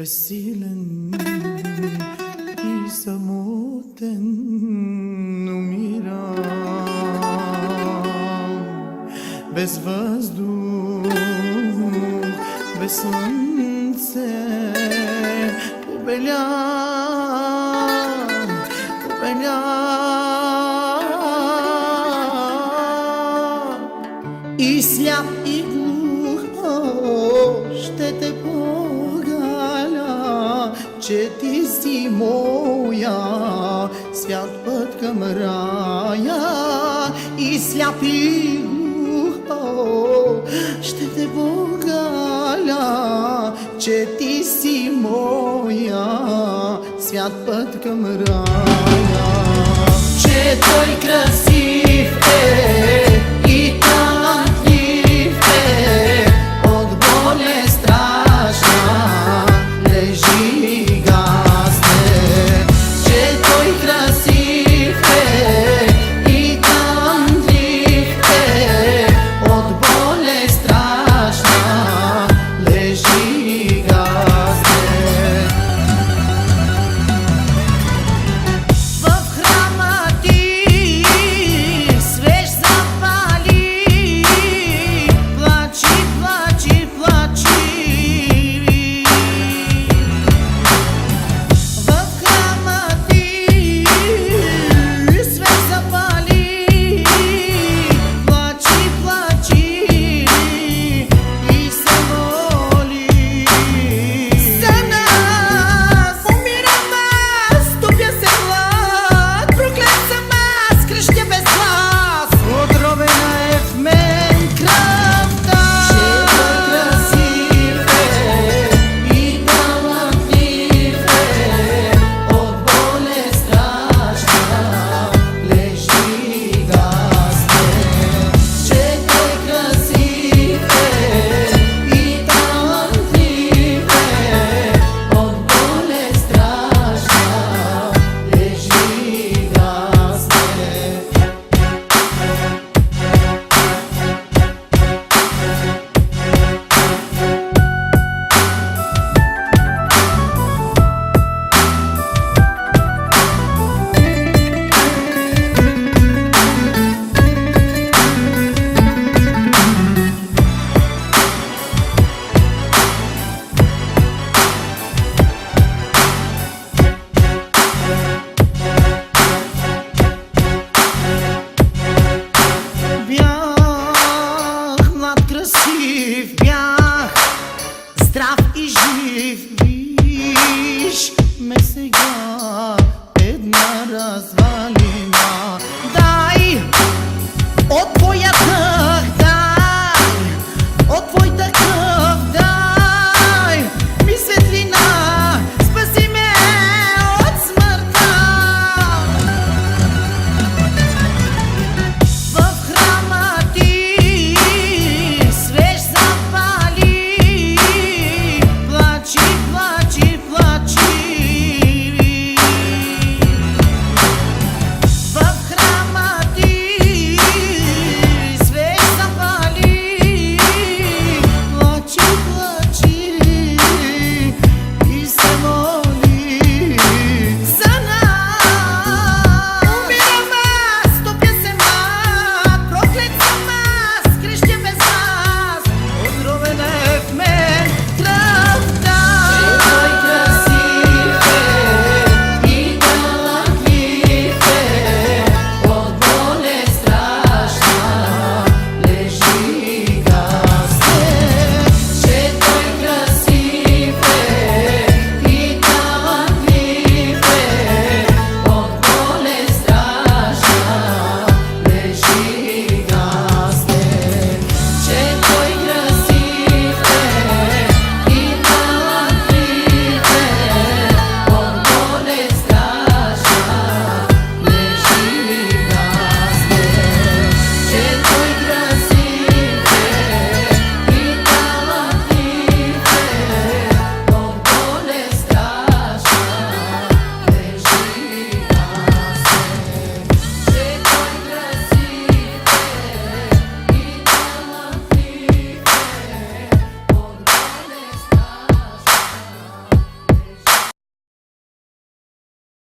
بسيلا إيسى موتا نميرا بس فازدو بس وانسى وبلاد сляп и глух, ще те погаля, че ти си моя, свят път към рая и сляп и глух, ще те погаля, че ти си моя, свят път към рая. Че той красив е, щастлив бях, здрав и жив, виж ме сега, една развали.